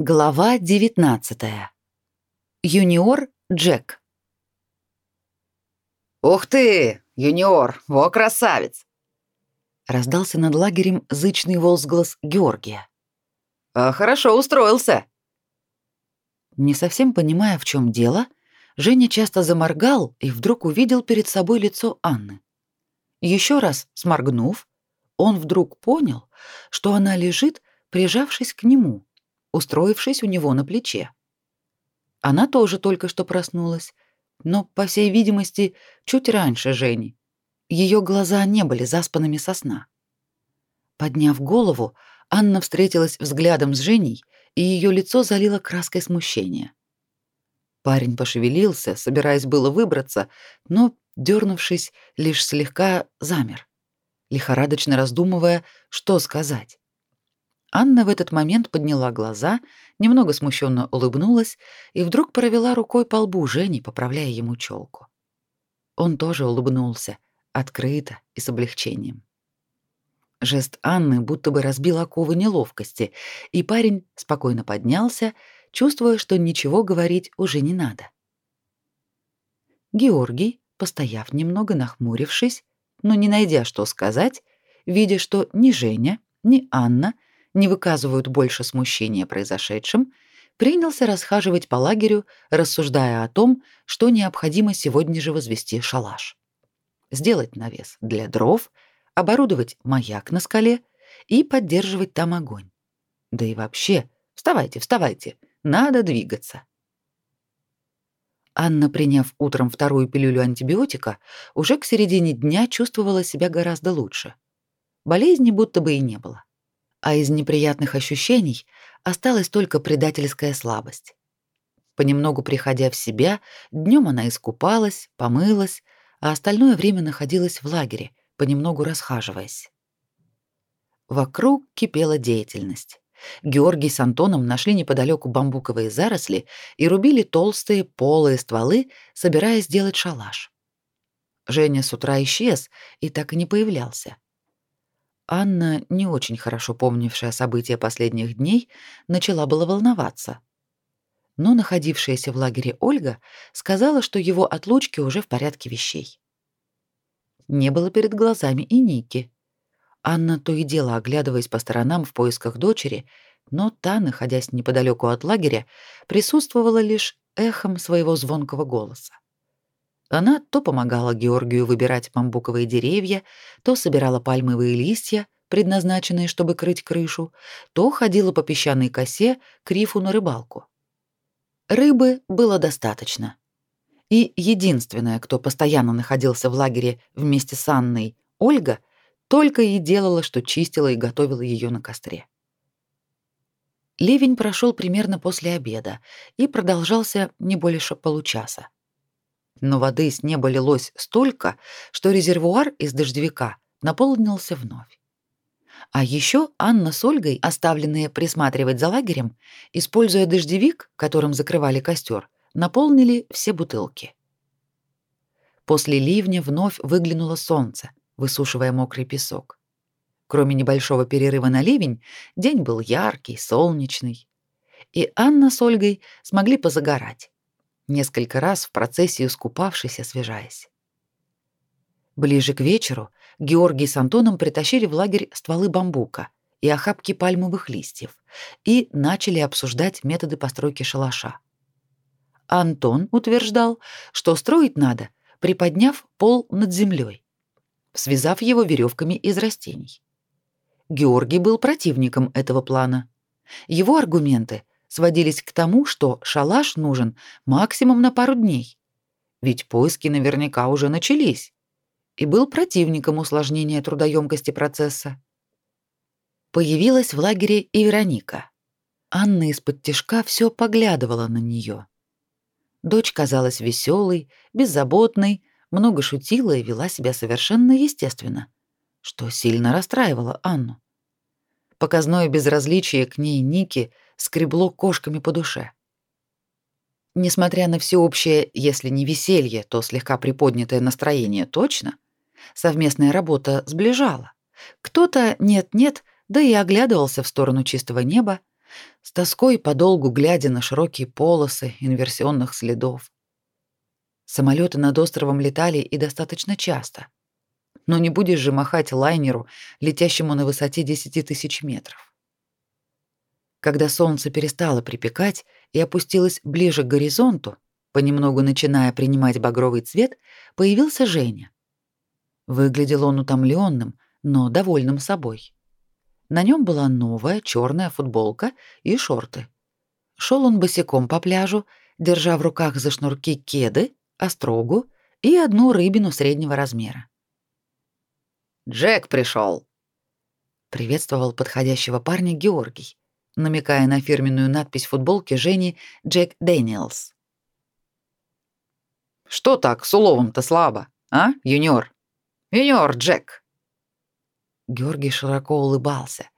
Глава 19. Юниор Джек. «Ух ты, юниор, во красавец!» Раздался над лагерем зычный возглас Георгия. «А хорошо устроился!» Не совсем понимая, в чем дело, Женя часто заморгал и вдруг увидел перед собой лицо Анны. Еще раз сморгнув, он вдруг понял, что она лежит, прижавшись к нему — устроившись у него на плече. Она тоже только что проснулась, но, по всей видимости, чуть раньше Жени. Ее глаза не были заспанными со сна. Подняв голову, Анна встретилась взглядом с Женей, и ее лицо залило краской смущения. Парень пошевелился, собираясь было выбраться, но, дернувшись, лишь слегка замер, лихорадочно раздумывая, что сказать. Анна в этот момент подняла глаза, немного смущенно улыбнулась и вдруг провела рукой по лбу Жени, поправляя ему челку. Он тоже улыбнулся, открыто и с облегчением. Жест Анны будто бы разбил оковы неловкости, и парень спокойно поднялся, чувствуя, что ничего говорить уже не надо. Георгий, постояв немного, нахмурившись, но не найдя что сказать, видя, что ни Женя, ни Анна — не выказывают больше смущения произошедшим, принялся расхаживать по лагерю, рассуждая о том, что необходимо сегодня же возвести шалаш. Сделать навес для дров, оборудовать маяк на скале и поддерживать там огонь. Да и вообще, вставайте, вставайте, надо двигаться. Анна, приняв утром вторую пилюлю антибиотика, уже к середине дня чувствовала себя гораздо лучше. Болезни будто бы и не было а из неприятных ощущений осталась только предательская слабость. Понемногу приходя в себя, днем она искупалась, помылась, а остальное время находилась в лагере, понемногу расхаживаясь. Вокруг кипела деятельность. Георгий с Антоном нашли неподалеку бамбуковые заросли и рубили толстые полые стволы, собираясь сделать шалаш. Женя с утра исчез и так и не появлялся. Анна, не очень хорошо помнившая события последних дней, начала было волноваться. Но находившаяся в лагере Ольга сказала, что его отлучки уже в порядке вещей. Не было перед глазами и Ники. Анна то и дело, оглядываясь по сторонам в поисках дочери, но та, находясь неподалеку от лагеря, присутствовала лишь эхом своего звонкого голоса. Она то помогала Георгию выбирать бамбуковые деревья, то собирала пальмовые листья, предназначенные, чтобы крыть крышу, то ходила по песчаной косе к рифу на рыбалку. Рыбы было достаточно. И единственная, кто постоянно находился в лагере вместе с Анной, Ольга, только и делала, что чистила и готовила ее на костре. Ливень прошел примерно после обеда и продолжался не больше получаса но воды с неба лилось столько, что резервуар из дождевика наполнился вновь. А еще Анна с Ольгой, оставленные присматривать за лагерем, используя дождевик, которым закрывали костер, наполнили все бутылки. После ливня вновь выглянуло солнце, высушивая мокрый песок. Кроме небольшого перерыва на ливень, день был яркий, солнечный. И Анна с Ольгой смогли позагорать несколько раз в процессе искупавшись, освежаясь. Ближе к вечеру Георгий с Антоном притащили в лагерь стволы бамбука и охапки пальмовых листьев и начали обсуждать методы постройки шалаша. Антон утверждал, что строить надо, приподняв пол над землей, связав его веревками из растений. Георгий был противником этого плана. Его аргументы сводились к тому, что шалаш нужен максимум на пару дней. Ведь поиски наверняка уже начались. И был противником усложнения трудоемкости процесса. Появилась в лагере и Вероника. Анна из-под тишка все поглядывала на нее. Дочь казалась веселой, беззаботной, много шутила и вела себя совершенно естественно, что сильно расстраивало Анну. Показное безразличие к ней Ники — скребло кошками по душе. Несмотря на всеобщее, если не веселье, то слегка приподнятое настроение точно, совместная работа сближала. Кто-то нет-нет, да и оглядывался в сторону чистого неба, с тоской подолгу глядя на широкие полосы инверсионных следов. Самолеты над островом летали и достаточно часто. Но не будешь же махать лайнеру, летящему на высоте 10 тысяч метров. Когда солнце перестало припекать и опустилось ближе к горизонту, понемногу начиная принимать багровый цвет, появился Женя. Выглядел он утомленным, но довольным собой. На нем была новая черная футболка и шорты. Шел он босиком по пляжу, держа в руках за шнурки кеды, острогу и одну рыбину среднего размера. «Джек пришел!» Приветствовал подходящего парня Георгий, намекая на фирменную надпись футболки Жени «Джек Дэниелс». «Что так с уловом-то слабо, а, юниор? Юниор, Джек!» Георгий широко улыбался,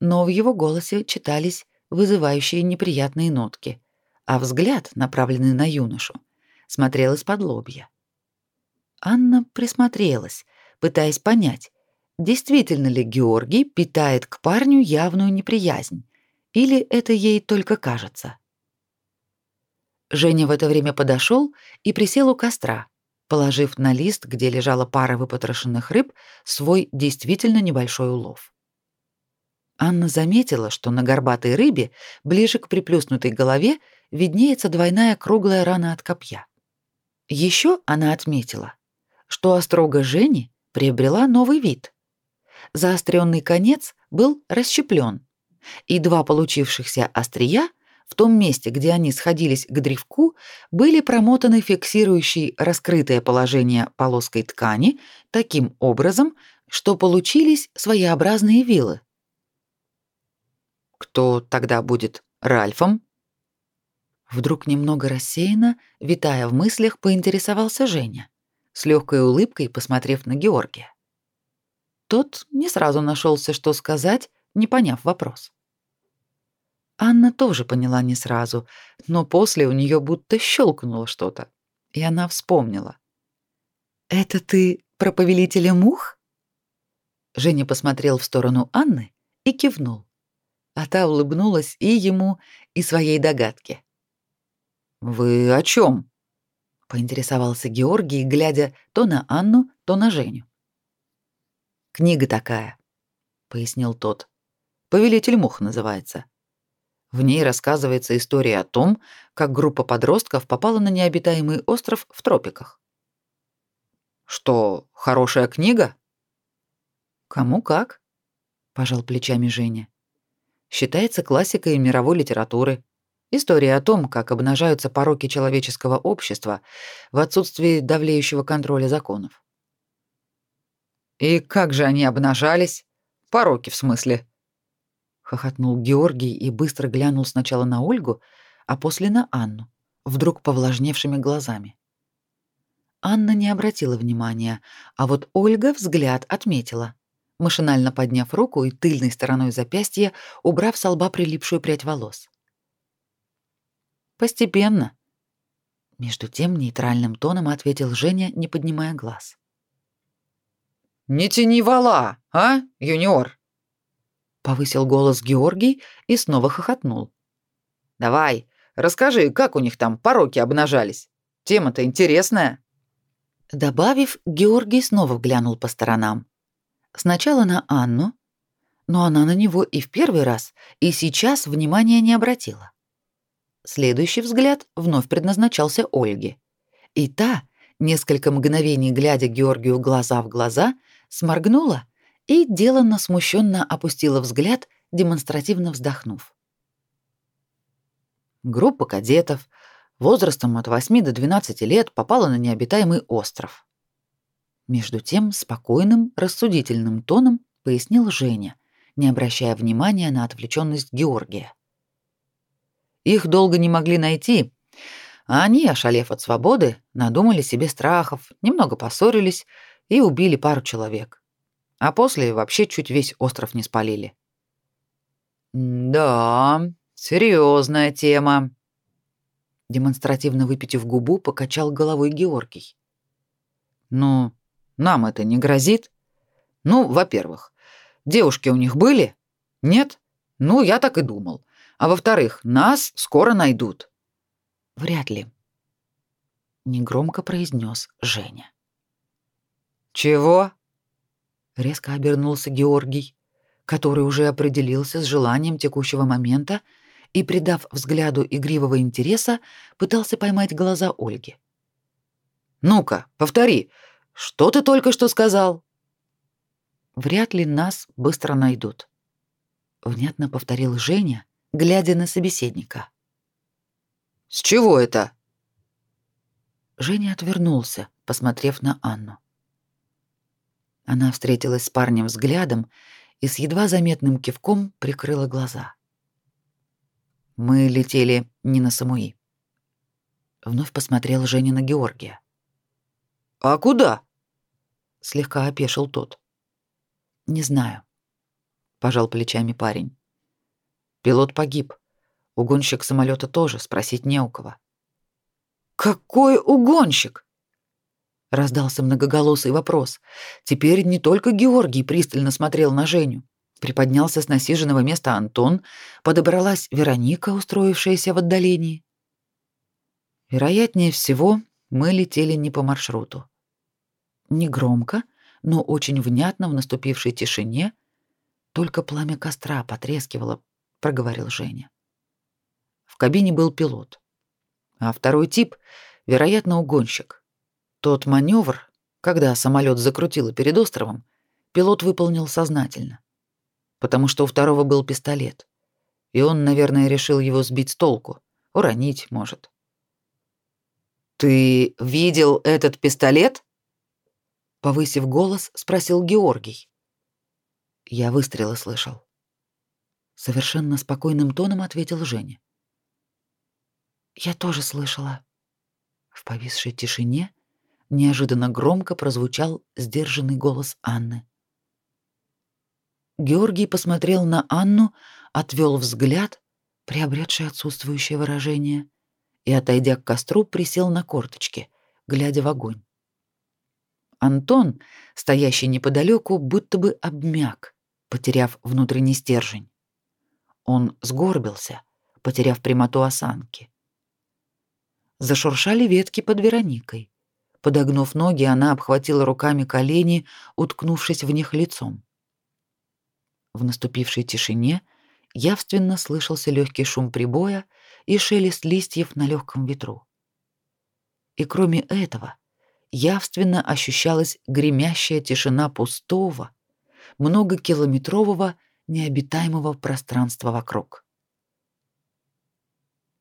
но в его голосе читались вызывающие неприятные нотки, а взгляд, направленный на юношу, смотрел из-под лобья. Анна присмотрелась, пытаясь понять, действительно ли Георгий питает к парню явную неприязнь, или это ей только кажется. Женя в это время подошел и присел у костра, положив на лист, где лежала пара выпотрошенных рыб, свой действительно небольшой улов. Анна заметила, что на горбатой рыбе, ближе к приплюснутой голове, виднеется двойная круглая рана от копья. Еще она отметила, что острога Жени приобрела новый вид. Заостренный конец был расщеплен, и два получившихся острия в том месте, где они сходились к древку, были промотаны фиксирующей раскрытое положение полоской ткани таким образом, что получились своеобразные вилы. Кто тогда будет Ральфом? Вдруг немного рассеянно, витая в мыслях, поинтересовался Женя, с легкой улыбкой посмотрев на Георгия. Тот не сразу нашелся, что сказать, не поняв вопрос. Анна тоже поняла не сразу, но после у нее будто щелкнуло что-то, и она вспомнила. «Это ты про повелителя мух?» Женя посмотрел в сторону Анны и кивнул, а та улыбнулась и ему, и своей догадке. «Вы о чем? поинтересовался Георгий, глядя то на Анну, то на Женю. «Книга такая», — пояснил тот. «Повелитель мух называется». В ней рассказывается история о том, как группа подростков попала на необитаемый остров в тропиках. Что, хорошая книга? Кому как, пожал плечами Женя. Считается классикой мировой литературы. История о том, как обнажаются пороки человеческого общества в отсутствии давлеющего контроля законов. И как же они обнажались? Пороки, в смысле? Хохотнул Георгий и быстро глянул сначала на Ольгу, а после на Анну, вдруг повлажневшими глазами. Анна не обратила внимания, а вот Ольга взгляд отметила, машинально подняв руку и тыльной стороной запястья убрав с лба прилипшую прядь волос. Постепенно, между тем нейтральным тоном ответил Женя, не поднимая глаз. Не тяни вала, а, юниор? Повысил голос Георгий и снова хохотнул. Давай, расскажи, как у них там пороки обнажались. Тема-то интересная. Добавив, Георгий снова глянул по сторонам. Сначала на Анну, но она на него и в первый раз, и сейчас внимания не обратила. Следующий взгляд вновь предназначался Ольге. И та, несколько мгновений глядя Георгию глаза в глаза, сморгнула и деланно смущенно опустила взгляд, демонстративно вздохнув. Группа кадетов возрастом от 8 до 12 лет попала на необитаемый остров. Между тем, спокойным, рассудительным тоном пояснил Женя, не обращая внимания на отвлеченность Георгия. Их долго не могли найти, а они, ошалев от свободы, надумали себе страхов, немного поссорились и убили пару человек а после вообще чуть весь остров не спалили. «Да, серьезная тема», — демонстративно выпитив губу, покачал головой Георгий. «Ну, нам это не грозит? Ну, во-первых, девушки у них были? Нет? Ну, я так и думал. А во-вторых, нас скоро найдут. Вряд ли. Негромко произнес Женя. Чего? Резко обернулся Георгий, который уже определился с желанием текущего момента и, придав взгляду игривого интереса, пытался поймать глаза Ольги. «Ну-ка, повтори, что ты только что сказал?» «Вряд ли нас быстро найдут», — внятно повторил Женя, глядя на собеседника. «С чего это?» Женя отвернулся, посмотрев на Анну. Она встретилась с парнем взглядом и с едва заметным кивком прикрыла глаза. Мы летели не на Самуи. Вновь посмотрел Женя на Георгия. «А куда?» — слегка опешил тот. «Не знаю», — пожал плечами парень. «Пилот погиб. Угонщик самолета тоже, спросить не у кого». «Какой угонщик?» Раздался многоголосый вопрос. Теперь не только Георгий пристально смотрел на Женю. Приподнялся с насиженного места Антон, подобралась Вероника, устроившаяся в отдалении. Вероятнее всего, мы летели не по маршруту. Негромко, но очень внятно в наступившей тишине, только пламя костра потрескивало, проговорил Женя. В кабине был пилот, а второй тип, вероятно, угонщик. Тот маневр, когда самолет закрутило перед островом, пилот выполнил сознательно, потому что у второго был пистолет, и он, наверное, решил его сбить с толку, уронить, может. «Ты видел этот пистолет?» Повысив голос, спросил Георгий. Я выстрелы слышал. Совершенно спокойным тоном ответил Женя. Я тоже слышала. В повисшей тишине неожиданно громко прозвучал сдержанный голос Анны. Георгий посмотрел на Анну, отвел взгляд, приобретший отсутствующее выражение, и, отойдя к костру, присел на корточки, глядя в огонь. Антон, стоящий неподалеку, будто бы обмяк, потеряв внутренний стержень. Он сгорбился, потеряв прямоту осанки. Зашуршали ветки под Вероникой. Подогнув ноги, она обхватила руками колени, уткнувшись в них лицом. В наступившей тишине явственно слышался легкий шум прибоя и шелест листьев на легком ветру. И кроме этого, явственно ощущалась гремящая тишина пустого, многокилометрового необитаемого пространства вокруг.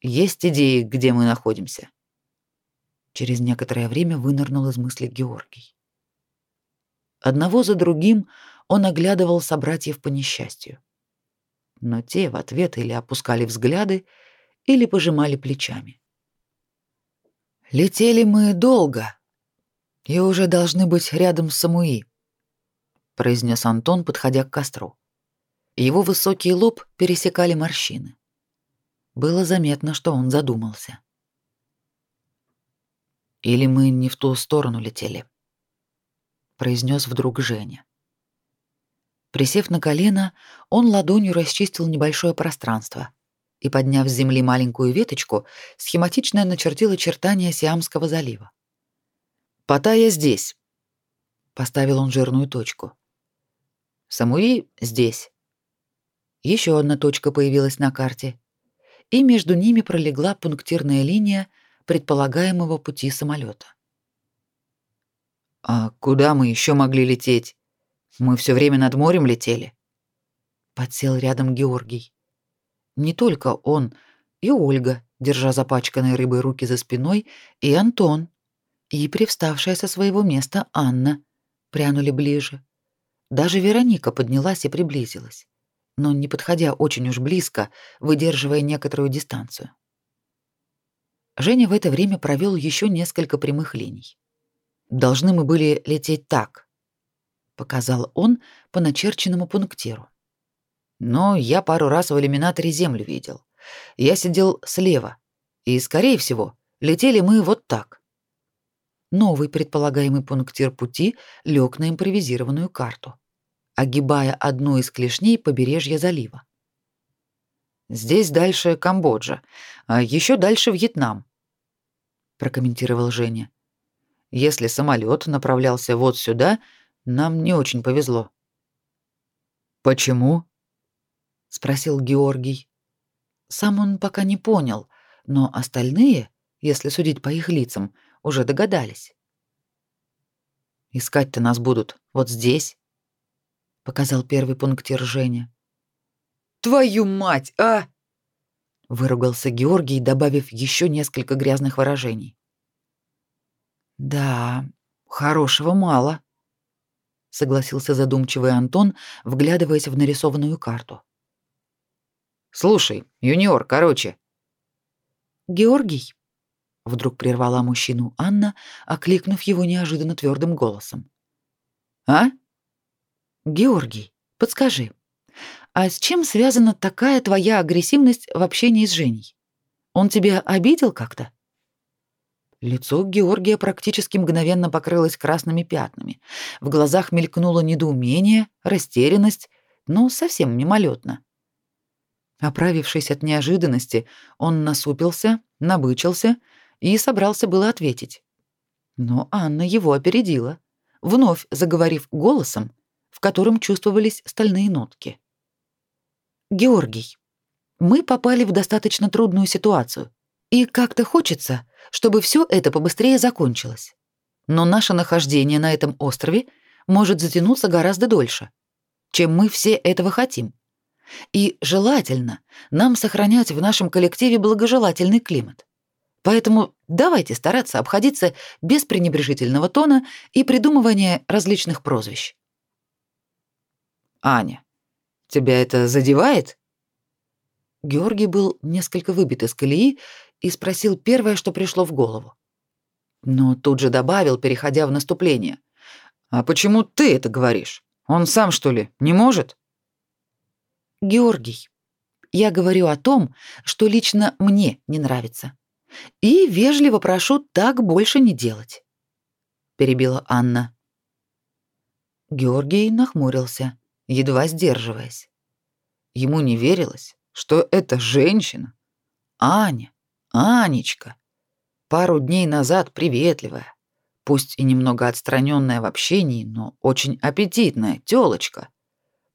Есть идеи, где мы находимся? Через некоторое время вынырнул из мысли Георгий. Одного за другим он оглядывал собратьев по несчастью. Но те в ответ или опускали взгляды, или пожимали плечами. Летели мы долго, и уже должны быть рядом с Самуи, произнес Антон, подходя к костру. Его высокий лоб пересекали морщины. Было заметно, что он задумался. Или мы не в ту сторону летели, произнес вдруг Женя. Присев на колено, он ладонью расчистил небольшое пространство и, подняв с земли маленькую веточку, схематично начертил очертания Сиамского залива. «Паттайя здесь», — поставил он жирную точку. «Самуи здесь». Еще одна точка появилась на карте, и между ними пролегла пунктирная линия предполагаемого пути самолета. А куда мы еще могли лететь? Мы все время над морем летели. Подсел рядом Георгий. Не только он, и Ольга, держа запачканные рыбой руки за спиной, и Антон, и привставшая со своего места Анна прянули ближе. Даже Вероника поднялась и приблизилась, но не подходя очень уж близко, выдерживая некоторую дистанцию. Женя в это время провел еще несколько прямых линий. Должны мы были лететь так, показал он по начерченному пунктиру. Но я пару раз в иллюминаторе землю видел. Я сидел слева, и скорее всего, летели мы вот так. Новый предполагаемый пунктир пути лег на импровизированную карту, огибая одну из клешней побережья залива. Здесь дальше Камбоджа, а еще дальше Вьетнам, прокомментировал Женя. Если самолет направлялся вот сюда, нам не очень повезло. Почему? спросил Георгий. Сам он пока не понял, но остальные, если судить по их лицам, уже догадались. Искать-то нас будут вот здесь, показал первый пунктир Женя. Твою мать, а! Выругался Георгий, добавив еще несколько грязных выражений. Да, хорошего мало, согласился задумчивый Антон, вглядываясь в нарисованную карту. Слушай, юниор, короче. Георгий вдруг прервала мужчину Анна, окликнув его неожиданно твердым голосом. А? Георгий, подскажи, а с чем связана такая твоя агрессивность в общении с Женей? Он тебя обидел как-то? Лицо Георгия практически мгновенно покрылось красными пятнами. В глазах мелькнуло недоумение, растерянность, но совсем мимолетно. Оправившись от неожиданности, он насупился, набычился и собрался было ответить. Но Анна его опередила, вновь заговорив голосом, в котором чувствовались стальные нотки. «Георгий, мы попали в достаточно трудную ситуацию, и как-то хочется, чтобы все это побыстрее закончилось. Но наше нахождение на этом острове может затянуться гораздо дольше, чем мы все этого хотим. И желательно нам сохранять в нашем коллективе благожелательный климат. Поэтому давайте стараться обходиться без пренебрежительного тона и придумывания различных прозвищ. Аня, тебя это задевает? Георгий был несколько выбит из колеи и спросил первое, что пришло в голову. Но тут же добавил, переходя в наступление. «А почему ты это говоришь? Он сам, что ли, не может?» «Георгий, я говорю о том, что лично мне не нравится. И вежливо прошу так больше не делать, перебила Анна. Георгий нахмурился, едва сдерживаясь. Ему не верилось, что эта женщина, Аня, Анечка, пару дней назад приветливая, пусть и немного отстраненная в общении, но очень аппетитная тёлочка,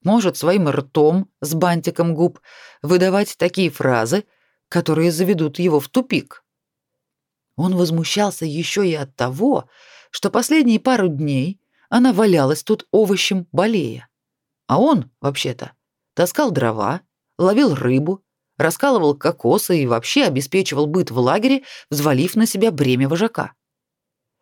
может своим ртом с бантиком губ выдавать такие фразы, которые заведут его в тупик. Он возмущался еще и от того, что последние пару дней она валялась тут овощем болея. А он, вообще-то, таскал дрова, ловил рыбу, раскалывал кокосы и вообще обеспечивал быт в лагере, взвалив на себя бремя вожака.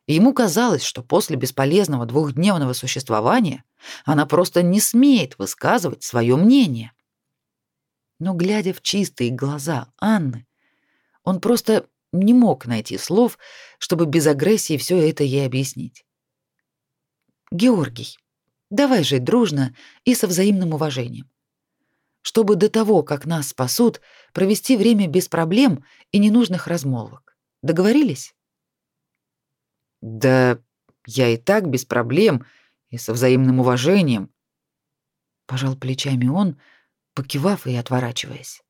Ему казалось, что после бесполезного двухдневного существования она просто не смеет высказывать свое мнение. Но глядя в чистые глаза Анны, он просто не мог найти слов, чтобы без агрессии все это ей объяснить. Георгий, давай жить дружно и со взаимным уважением. Чтобы до того, как нас спасут, провести время без проблем и ненужных размолвок. Договорились? Да я и так без проблем и со взаимным уважением, пожал плечами он, покивав и отворачиваясь.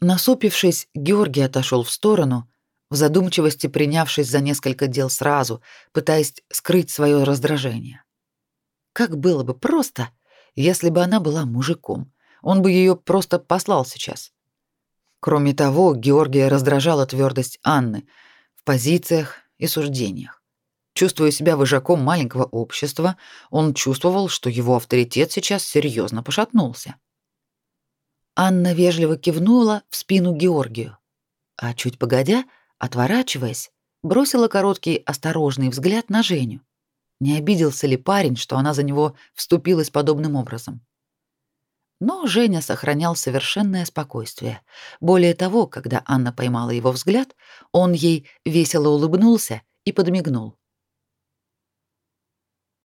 Насупившись, Георгий отошел в сторону, в задумчивости принявшись за несколько дел сразу, пытаясь скрыть свое раздражение. Как было бы просто, если бы она была мужиком. Он бы ее просто послал сейчас. Кроме того, Георгия раздражала твердость Анны в позициях и суждениях. Чувствуя себя вожаком маленького общества, он чувствовал, что его авторитет сейчас серьезно пошатнулся. Анна вежливо кивнула в спину Георгию, а чуть погодя, отворачиваясь, бросила короткий осторожный взгляд на Женю. Не обиделся ли парень, что она за него вступилась подобным образом? Но Женя сохранял совершенное спокойствие. Более того, когда Анна поймала его взгляд, он ей весело улыбнулся и подмигнул.